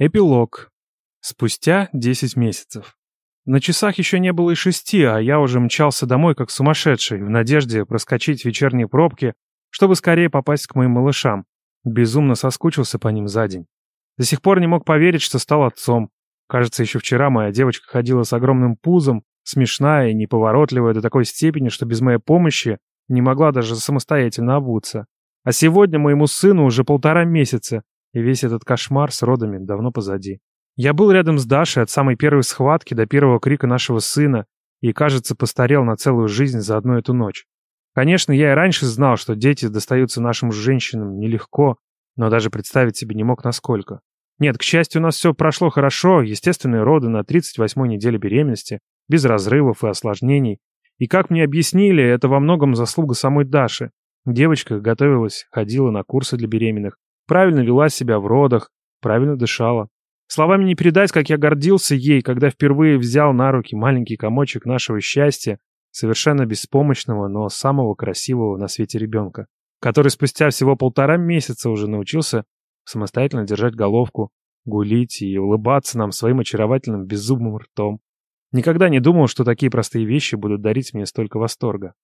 Эпилог. Спустя 10 месяцев. На часах еще не было и шести, а я уже мчался домой как сумасшедший, в надежде проскочить вечерние пробки, чтобы скорее попасть к моим малышам. Безумно соскучился по ним за день. До сих пор не мог поверить, что стал отцом. Кажется, еще вчера моя девочка ходила с огромным пузом, смешная и неповоротливая до такой степени, что без моей помощи не могла даже самостоятельно обуться. А сегодня моему сыну уже полтора месяца, и весь этот кошмар с родами давно позади. Я был рядом с Дашей от самой первой схватки до первого крика нашего сына и, кажется, постарел на целую жизнь за одну эту ночь. Конечно, я и раньше знал, что дети достаются нашим женщинам нелегко, но даже представить себе не мог насколько. Нет, к счастью, у нас все прошло хорошо, естественные роды на 38-й неделе беременности, без разрывов и осложнений. И как мне объяснили, это во многом заслуга самой Даши. Девочка готовилась, ходила на курсы для беременных, правильно вела себя в родах, правильно дышала. Словами не передать, как я гордился ей, когда впервые взял на руки маленький комочек нашего счастья, совершенно беспомощного, но самого красивого на свете ребенка, который спустя всего полтора месяца уже научился самостоятельно держать головку, гулить и улыбаться нам своим очаровательным беззубым ртом. Никогда не думал, что такие простые вещи будут дарить мне столько восторга.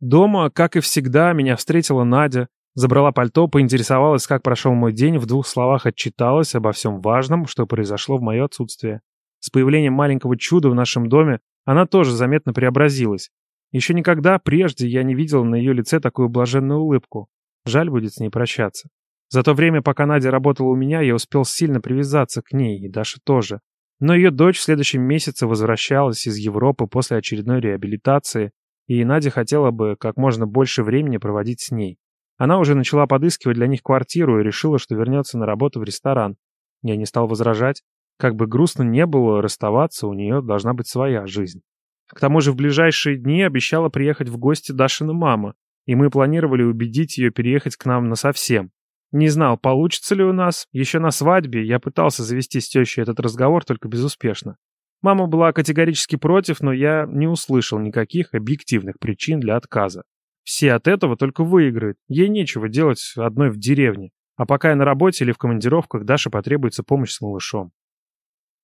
Дома, как и всегда, меня встретила Надя, Забрала пальто, поинтересовалась, как прошел мой день, в двух словах отчиталась обо всем важном, что произошло в мое отсутствие. С появлением маленького чуда в нашем доме она тоже заметно преобразилась. Еще никогда прежде я не видел на ее лице такую блаженную улыбку. Жаль будет с ней прощаться. За то время, пока Надя работала у меня, я успел сильно привязаться к ней, и Даша тоже. Но ее дочь в следующем месяце возвращалась из Европы после очередной реабилитации, и Надя хотела бы как можно больше времени проводить с ней. Она уже начала подыскивать для них квартиру и решила, что вернется на работу в ресторан. Я не стал возражать. Как бы грустно не было расставаться, у нее должна быть своя жизнь. К тому же в ближайшие дни обещала приехать в гости Дашина мама, и мы планировали убедить ее переехать к нам насовсем. Не знал, получится ли у нас. Еще на свадьбе я пытался завести с тещей этот разговор, только безуспешно. Мама была категорически против, но я не услышал никаких объективных причин для отказа. Все от этого только выиграют. Ей нечего делать одной в деревне. А пока я на работе или в командировках, Даше потребуется помощь с малышом.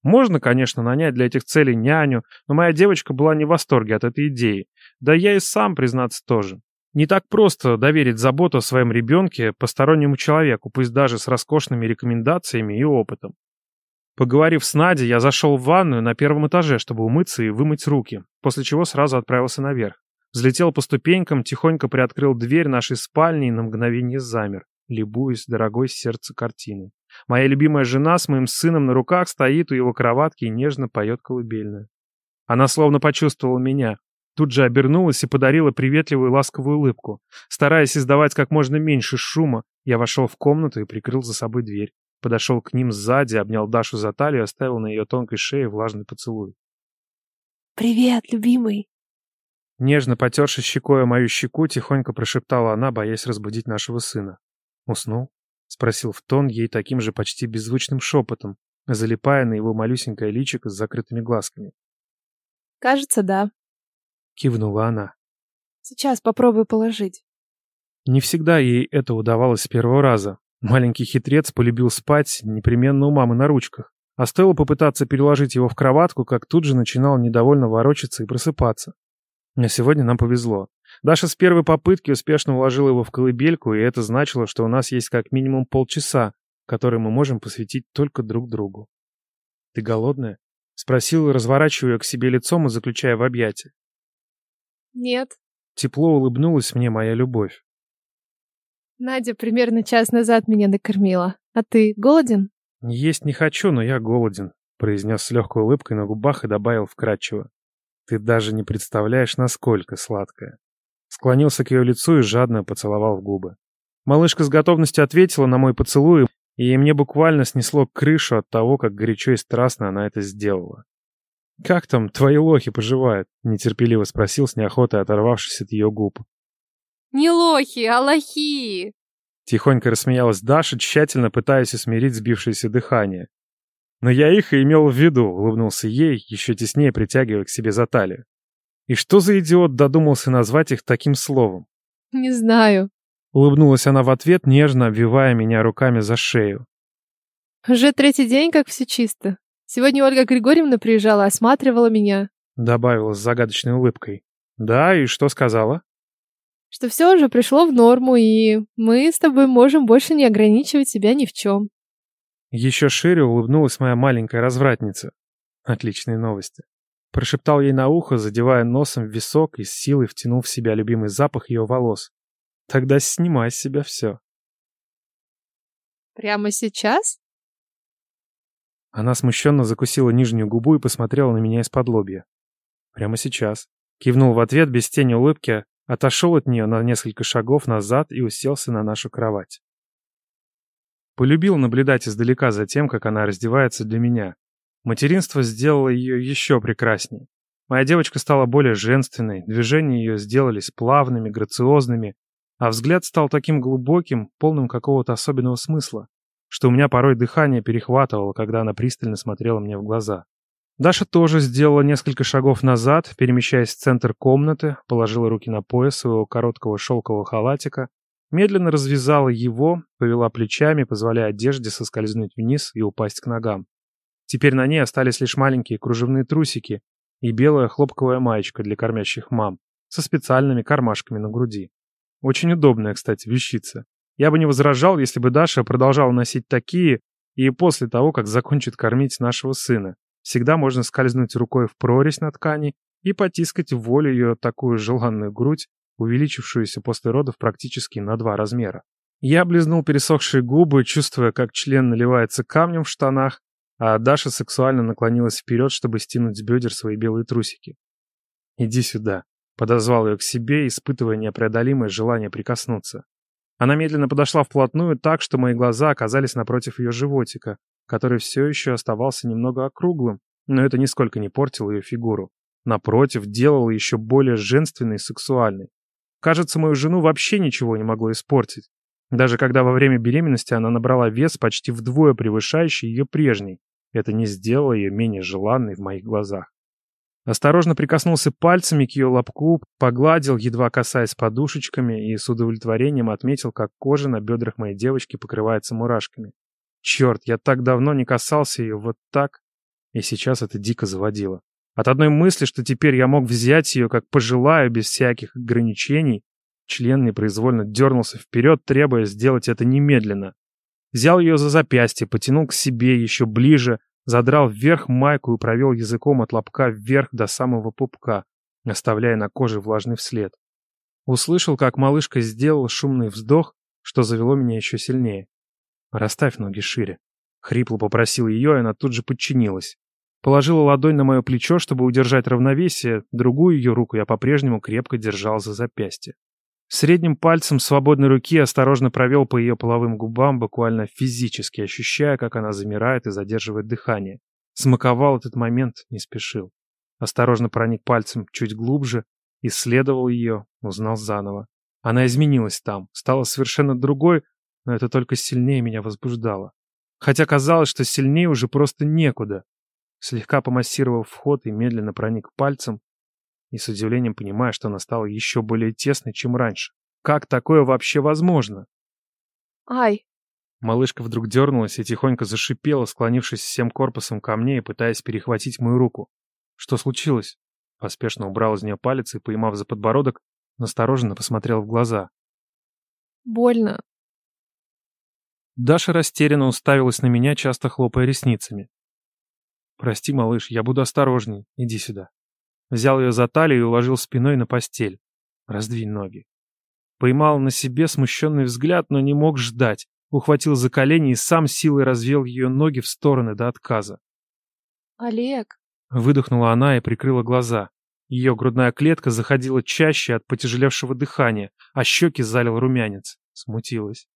Можно, конечно, нанять для этих целей няню, но моя девочка была не в восторге от этой идеи. Да я и сам, признаться, тоже. Не так просто доверить заботу о своем ребенке постороннему человеку, пусть даже с роскошными рекомендациями и опытом. Поговорив с Надей, я зашел в ванную на первом этаже, чтобы умыться и вымыть руки, после чего сразу отправился наверх. Взлетел по ступенькам, тихонько приоткрыл дверь нашей спальни и на мгновение замер, любуясь дорогой сердце картины. Моя любимая жена с моим сыном на руках стоит у его кроватки и нежно поет колыбельную. Она словно почувствовала меня, тут же обернулась и подарила приветливую ласковую улыбку. Стараясь издавать как можно меньше шума, я вошел в комнату и прикрыл за собой дверь. Подошел к ним сзади, обнял Дашу за талию и оставил на ее тонкой шее влажный поцелуй. «Привет, любимый!» Нежно потерши щекой мою щеку, тихонько прошептала она, боясь разбудить нашего сына. «Уснул?» — спросил в тон ей таким же почти беззвучным шепотом, залипая на его малюсенькое личико с закрытыми глазками. «Кажется, да», — кивнула она. «Сейчас попробую положить». Не всегда ей это удавалось с первого раза. Маленький хитрец полюбил спать непременно у мамы на ручках. А стоило попытаться переложить его в кроватку, как тут же начинал недовольно ворочаться и просыпаться. А сегодня нам повезло. Даша с первой попытки успешно уложила его в колыбельку, и это значило, что у нас есть как минимум полчаса, которые мы можем посвятить только друг другу. «Ты голодная?» — спросил, разворачивая к себе лицом и заключая в объятия. «Нет». Тепло улыбнулась мне моя любовь. Надя примерно час назад меня накормила. А ты голоден? Есть не хочу, но я голоден, произнес с легкой улыбкой на губах и добавил вкрадчиво. Ты даже не представляешь, насколько сладкая. Склонился к ее лицу и жадно поцеловал в губы. Малышка с готовностью ответила на мой поцелуй, и мне буквально снесло крышу от того, как горячо и страстно она это сделала. «Как там твои лохи поживают?» — нетерпеливо спросил с неохотой, оторвавшись от ее губ. «Не лохи, а лохи!» Тихонько рассмеялась Даша, тщательно пытаясь усмирить сбившееся дыхание. Но я их и имел в виду, улыбнулся ей, еще теснее притягивая к себе за талию. И что за идиот додумался назвать их таким словом? Не знаю. Улыбнулась она в ответ, нежно обвивая меня руками за шею. Уже третий день, как все чисто. Сегодня Ольга Григорьевна приезжала, осматривала меня. Добавила с загадочной улыбкой. Да, и что сказала? Что все уже пришло в норму, и мы с тобой можем больше не ограничивать себя ни в чем. Еще шире улыбнулась моя маленькая развратница. Отличные новости. Прошептал ей на ухо, задевая носом в висок и с силой втянул в себя любимый запах ее волос. Тогда снимай с себя все. Прямо сейчас? Она смущенно закусила нижнюю губу и посмотрела на меня из-под лобья. Прямо сейчас. Кивнул в ответ без тени улыбки, отошел от нее на несколько шагов назад и уселся на нашу кровать. Полюбил наблюдать издалека за тем, как она раздевается для меня. Материнство сделало ее еще прекрасней. Моя девочка стала более женственной, движения ее сделались плавными, грациозными, а взгляд стал таким глубоким, полным какого-то особенного смысла, что у меня порой дыхание перехватывало, когда она пристально смотрела мне в глаза. Даша тоже сделала несколько шагов назад, перемещаясь в центр комнаты, положила руки на пояс своего короткого шелкового халатика, медленно развязала его, повела плечами, позволяя одежде соскользнуть вниз и упасть к ногам. Теперь на ней остались лишь маленькие кружевные трусики и белая хлопковая маечка для кормящих мам со специальными кармашками на груди. Очень удобная, кстати, вещица. Я бы не возражал, если бы Даша продолжала носить такие и после того, как закончит кормить нашего сына. Всегда можно скользнуть рукой в прорезь на ткани и потискать в волю ее такую желанную грудь, увеличившуюся после родов практически на два размера. Я облизнул пересохшие губы, чувствуя, как член наливается камнем в штанах, а Даша сексуально наклонилась вперед, чтобы стянуть с бедер свои белые трусики. «Иди сюда», — подозвал ее к себе, испытывая непреодолимое желание прикоснуться. Она медленно подошла вплотную так, что мои глаза оказались напротив ее животика, который все еще оставался немного округлым, но это нисколько не портило ее фигуру. Напротив, делало еще более женственной и сексуальной. Кажется, мою жену вообще ничего не могло испортить. Даже когда во время беременности она набрала вес почти вдвое превышающий ее прежний, это не сделало ее менее желанной в моих глазах. Осторожно прикоснулся пальцами к ее лобку, погладил, едва касаясь подушечками, и с удовлетворением отметил, как кожа на бедрах моей девочки покрывается мурашками. Черт, я так давно не касался ее вот так, и сейчас это дико заводило. От одной мысли, что теперь я мог взять ее, как пожелаю, без всяких ограничений, член непроизвольно дернулся вперед, требуя сделать это немедленно. Взял ее за запястье, потянул к себе еще ближе, задрал вверх майку и провел языком от лобка вверх до самого пупка, оставляя на коже влажный вслед. Услышал, как малышка сделала шумный вздох, что завело меня еще сильнее. «Расставь ноги шире». Хрипло попросил ее, и она тут же подчинилась. Положила ладонь на мое плечо, чтобы удержать равновесие, другую ее руку я по-прежнему крепко держал за запястье. Средним пальцем свободной руки осторожно провел по ее половым губам, буквально физически ощущая, как она замирает и задерживает дыхание. Смаковал этот момент, не спешил. Осторожно проник пальцем чуть глубже, исследовал ее, узнал заново. Она изменилась там, стала совершенно другой, но это только сильнее меня возбуждало. Хотя казалось, что сильнее уже просто некуда. Слегка помассировав вход и медленно проник пальцем, и с удивлением понимая, что она стала еще более тесной, чем раньше. Как такое вообще возможно? Ай! Малышка вдруг дернулась и тихонько зашипела, склонившись всем корпусом ко мне и пытаясь перехватить мою руку. Что случилось? Поспешно убрал из нее палец и, поймав за подбородок, настороженно посмотрел в глаза. Больно. Даша растерянно уставилась на меня, часто хлопая ресницами. «Прости, малыш, я буду осторожней. Иди сюда». Взял ее за талию и уложил спиной на постель. Раздвинь ноги. Поймал на себе смущенный взгляд, но не мог ждать. Ухватил за колени и сам силой развел ее ноги в стороны до отказа. «Олег!» Выдохнула она и прикрыла глаза. Ее грудная клетка заходила чаще от потяжелевшего дыхания, а щеки залил румянец. Смутилась.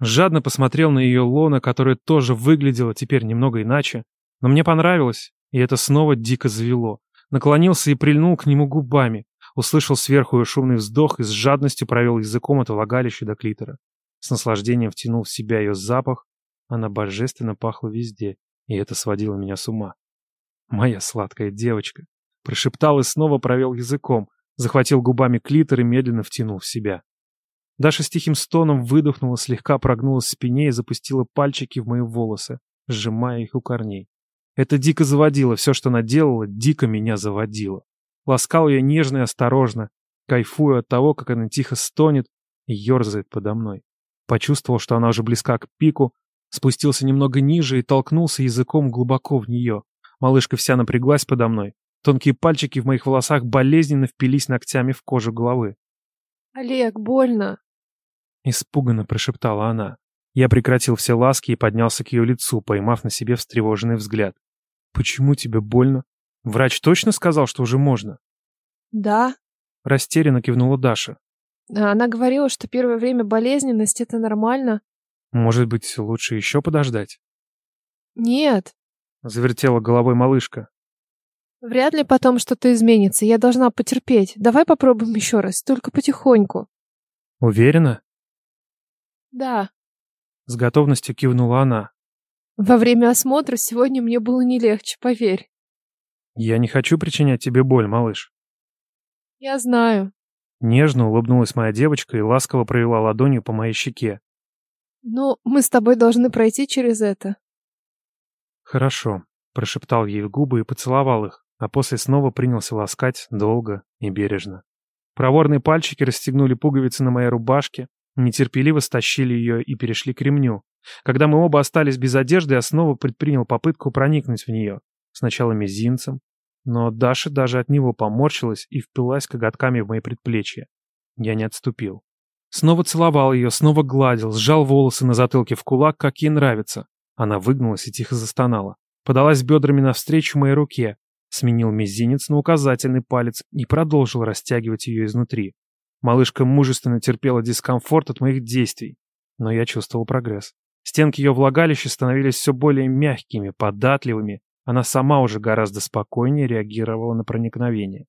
Жадно посмотрел на ее лона, которое тоже выглядело теперь немного иначе. Но мне понравилось, и это снова дико завело. Наклонился и прильнул к нему губами. Услышал сверху ее шумный вздох и с жадностью провел языком от влагалища до клитора. С наслаждением втянул в себя ее запах. Она божественно пахла везде, и это сводило меня с ума. «Моя сладкая девочка!» Прошептал и снова провел языком, захватил губами клитор и медленно втянул в себя. Даша с тихим стоном выдохнула, слегка прогнулась в спине и запустила пальчики в мои волосы. сжимая их у корней. Это дико заводило, все, что она делала, дико меня заводило. Ласкал ее нежно и осторожно, кайфуя от того, как она тихо стонет и ерзает подо мной. Почувствовал, что она уже близка к пику, спустился немного ниже и толкнулся языком глубоко в нее. Малышка вся напряглась подо мной. Тонкие пальчики в моих волосах болезненно впились ногтями в кожу головы. «Олег, больно!» Испуганно прошептала она. Я прекратил все ласки и поднялся к ее лицу, поймав на себе встревоженный взгляд. «Почему тебе больно? Врач точно сказал, что уже можно?» «Да», — растерянно кивнула Даша. Она говорила, что первое время болезненность — это нормально. Может быть, лучше еще подождать? Нет. Завертела головой малышка. Вряд ли потом что-то изменится. Я должна потерпеть. Давай попробуем еще раз, только потихоньку. Уверена? Да. С готовностью кивнула она. Во время осмотра сегодня мне было не легче, поверь. Я не хочу причинять тебе боль, малыш. Я знаю. Нежно улыбнулась моя девочка и ласково провела ладонью по моей щеке. «Ну, мы с тобой должны пройти через это». «Хорошо», — прошептал ей в губы и поцеловал их, а после снова принялся ласкать долго и бережно. Проворные пальчики расстегнули пуговицы на моей рубашке, нетерпеливо стащили ее и перешли к ремню. Когда мы оба остались без одежды, я снова предпринял попытку проникнуть в нее. Сначала мизинцем, но Даша даже от него поморщилась и впилась коготками в мои предплечья. Я не отступил. Снова целовал ее, снова гладил, сжал волосы на затылке в кулак, как ей нравится. Она выгнулась и тихо застонала. Подалась бедрами навстречу моей руке, сменил мизинец на указательный палец и продолжил растягивать ее изнутри. Малышка мужественно терпела дискомфорт от моих действий, но я чувствовал прогресс. Стенки ее влагалища становились все более мягкими, податливыми, она сама уже гораздо спокойнее реагировала на проникновение.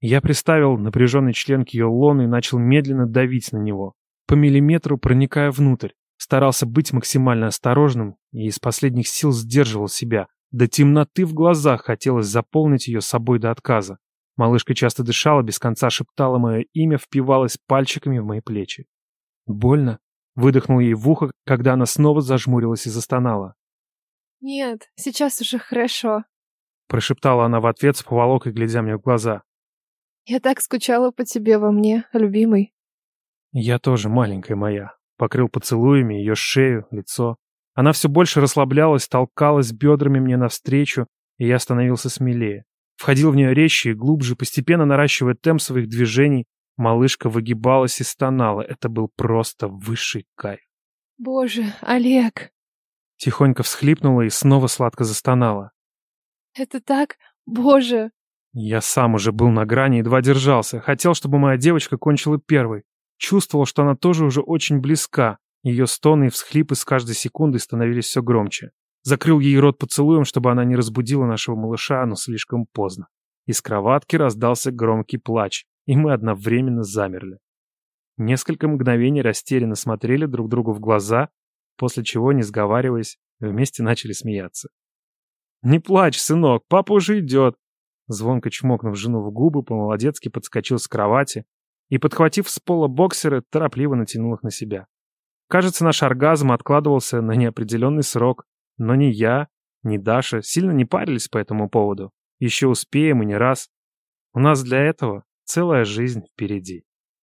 Я приставил напряженный член к ее лону и начал медленно давить на него, по миллиметру проникая внутрь. Старался быть максимально осторожным и из последних сил сдерживал себя. До темноты в глазах хотелось заполнить ее собой до отказа. Малышка часто дышала, без конца шептала мое имя, впивалась пальчиками в мои плечи. «Больно?» — выдохнул ей в ухо, когда она снова зажмурилась и застонала. «Нет, сейчас уже хорошо», — прошептала она в ответ с поволокой, глядя мне в глаза. «Я так скучала по тебе во мне, любимый». «Я тоже, маленькая моя», — покрыл поцелуями ее шею, лицо. Она все больше расслаблялась, толкалась бедрами мне навстречу, и я становился смелее. Входил в нее резче и глубже, постепенно наращивая темп своих движений. Малышка выгибалась и стонала. Это был просто высший кайф. «Боже, Олег!» Тихонько всхлипнула и снова сладко застонала. «Это так... Боже!» Я сам уже был на грани, едва держался. Хотел, чтобы моя девочка кончила первой. Чувствовал, что она тоже уже очень близка. Ее стоны и всхлипы с каждой секундой становились все громче. Закрыл ей рот поцелуем, чтобы она не разбудила нашего малыша, но слишком поздно. Из кроватки раздался громкий плач, и мы одновременно замерли. Несколько мгновений растерянно смотрели друг другу в глаза, после чего, не сговариваясь, вместе начали смеяться. «Не плачь, сынок, папа уже идет!» Звонко чмокнув жену в губы, по-молодецки подскочил с кровати и, подхватив с пола боксеры, торопливо натянул их на себя. Кажется, наш оргазм откладывался на неопределенный срок, но ни я, ни Даша сильно не парились по этому поводу. Еще успеем и не раз. У нас для этого целая жизнь впереди.